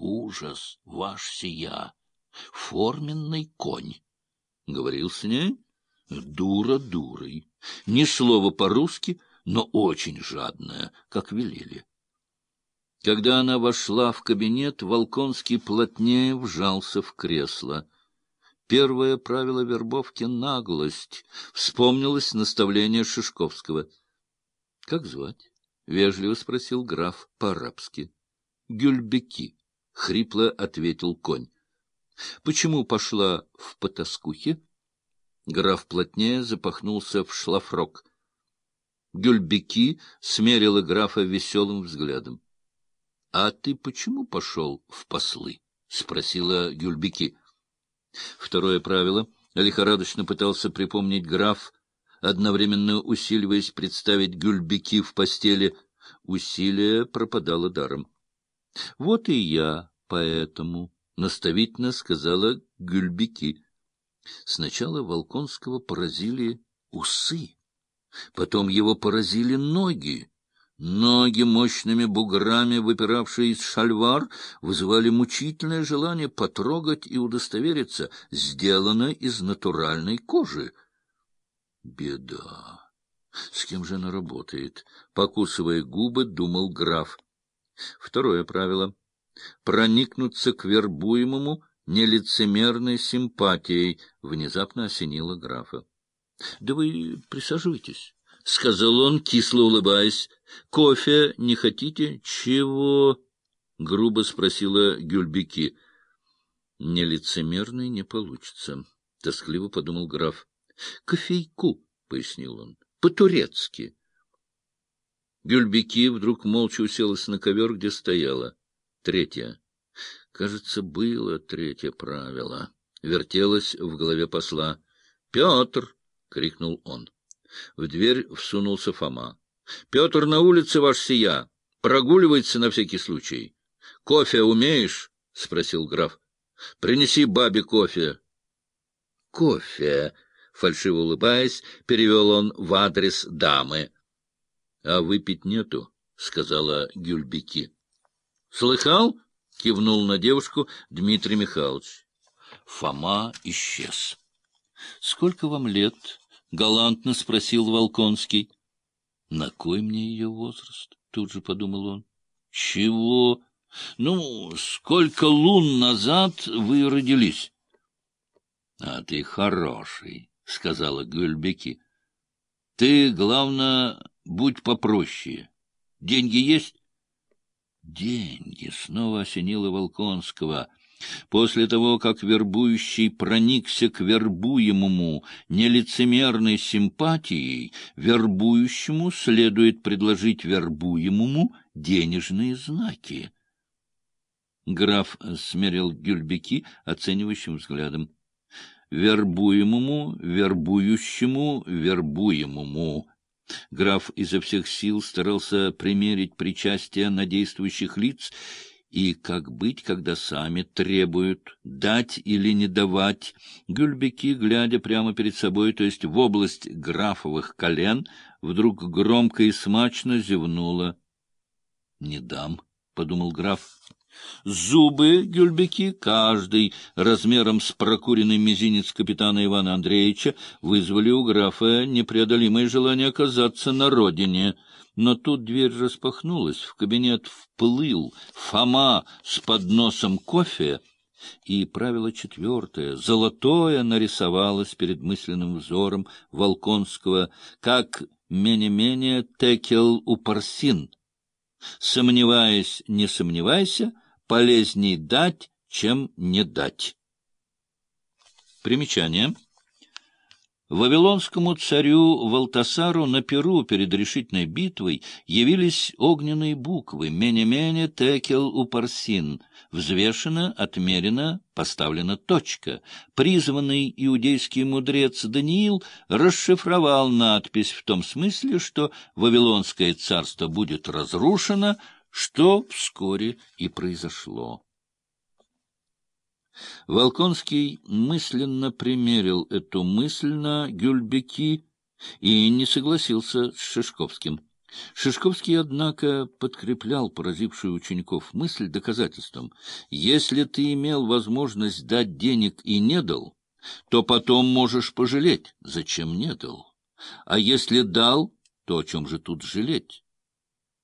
ужас, ваш сия! Форменный конь! Говорил с ней? Дура дурой. Ни слова по-русски, но очень жадная, как велели. Когда она вошла в кабинет, Волконский плотнее вжался в кресло. Первое правило вербовки — наглость. Вспомнилось наставление Шишковского. — Как звать? — вежливо спросил граф по-арабски. — Гюльбеки, — хрипло ответил конь. — Почему пошла в потаскухе? Граф плотнее запахнулся в шлафрок. Гюльбеки смерила графа веселым взглядом. — А ты почему пошел в послы? — спросила Гюльбеки. Второе правило. Лихорадочно пытался припомнить граф, одновременно усиливаясь представить Гюльбеки в постели. Усилие пропадало даром. — Вот и я поэтому, — наставительно сказала Гюльбеки. Сначала Волконского поразили усы, потом его поразили ноги. Ноги, мощными буграми, выпиравшие из шальвар, вызывали мучительное желание потрогать и удостовериться, сделано из натуральной кожи. Беда! С кем же она работает? Покусывая губы, думал граф. Второе правило. Проникнуться к вербуемому нелицемерной симпатией внезапно осенило графа. — Да вы присаживайтесь. — сказал он, кисло улыбаясь. — Кофе не хотите? — Чего? — грубо спросила Гюльбики. — Нелицемерный не получится, — тоскливо подумал граф. — Кофейку, — пояснил он, — по-турецки. Гюльбики вдруг молча уселась на ковер, где стояла. Третье. Кажется, было третье правило. Вертелось в голове посла. — Петр! — крикнул он. В дверь всунулся Фома. — Петр на улице, ваш сия. Прогуливается на всякий случай. — Кофе умеешь? — спросил граф. — Принеси бабе кофе. — Кофе, — фальшиво улыбаясь, перевел он в адрес дамы. — А выпить нету, — сказала Гюльбики. — Слыхал? — кивнул на девушку Дмитрий Михайлович. Фома исчез. — Сколько вам лет? — галантно спросил Волконский. — На кой мне ее возраст? — тут же подумал он. — Чего? Ну, сколько лун назад вы родились? — А ты хороший, — сказала Гюльбеки. — Ты, главное, будь попроще. Деньги есть? — Деньги, — снова осенило Волконского. — После того, как вербующий проникся к вербуемому нелицемерной симпатией, вербующему следует предложить вербуемому денежные знаки. Граф смерил Гюльбеки оценивающим взглядом. Вербуемому, вербующему, вербуемому. Граф изо всех сил старался примерить причастие на действующих лиц и как быть, когда сами требуют, дать или не давать. Гюльбеки, глядя прямо перед собой, то есть в область графовых колен, вдруг громко и смачно зевнула. — Не дам, — подумал граф. Зубы Гюльбеки, каждый размером с прокуренный мизинец капитана Ивана Андреевича, вызвали у графа непреодолимое желание оказаться на родине — но тут дверь распахнулась, в кабинет вплыл Фома с подносом кофе, и правило четвертое, золотое, нарисовалось перед мысленным взором Волконского, как менее-менее текел у парсин. Сомневаясь, не сомневайся, полезней дать, чем не дать. Примечание. Вавилонскому царю Валтасару на Перу перед решительной битвой явились огненные буквы «Мене-мене текел упарсин», взвешено, отмерено, поставлена точка. Призванный иудейский мудрец Даниил расшифровал надпись в том смысле, что Вавилонское царство будет разрушено, что вскоре и произошло. Волконский мысленно примерил эту мысль на Гюльбеки и не согласился с Шишковским. Шишковский, однако, подкреплял поразившую учеников мысль доказательством. Если ты имел возможность дать денег и не дал, то потом можешь пожалеть, зачем не дал. А если дал, то о чем же тут жалеть?